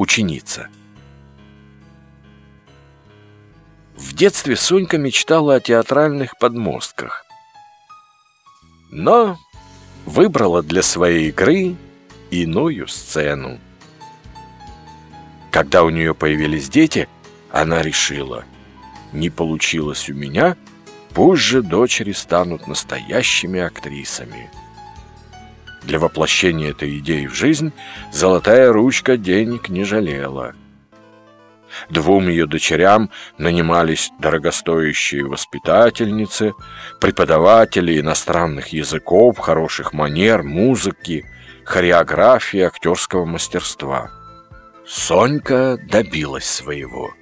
ученица. В детстве Сонька мечтала о театральных подмостках, но выбрала для своей игры иную сцену. Когда у нее появились дети, она решила, не получилось у меня, пусть же дочери станут настоящими актрисами. Для воплощения этой идеи в жизнь золотая ручка денег не жалела. Двум ее дочерям нанимались дорогостоящие воспитательницы, преподаватели иностранных языков, хороших манер, музыки, хореографии, актерского мастерства. Сонька добилась своего.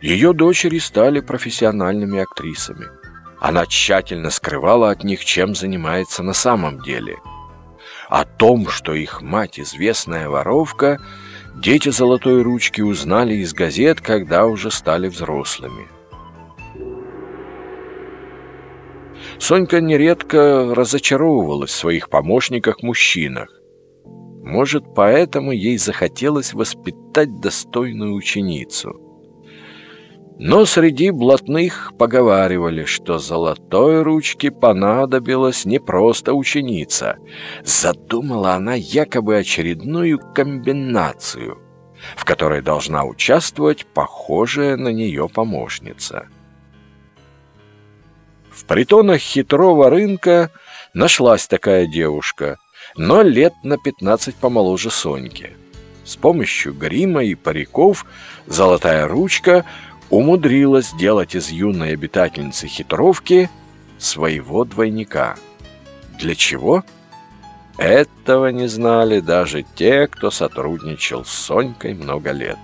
Ее дочери стали профессиональными актрисами. Она тщательно скрывала от них, чем занимается на самом деле. О том, что их мать известная воровка, дети золотой ручки узнали из газет, когда уже стали взрослыми. Сонька нередко разочаровывалась в своих помощниках-мужчинах. Может, поэтому ей захотелось воспитать достойную ученицу. Но среди блатных поговаривали, что золотой ручке понадобилась не просто ученица. Задумала она якобы очередную комбинацию, в которой должна участвовать похожая на нее помощница. В притонах хитрого рынка нашлась такая девушка, но лет на 15 помоложе Соньки. С помощью грима и париков золотая ручка умудрилась сделать из юной обитательницы хитровки своего двойника. Для чего? Этого не знали даже те, кто сотрудничал с Сонькой много лет.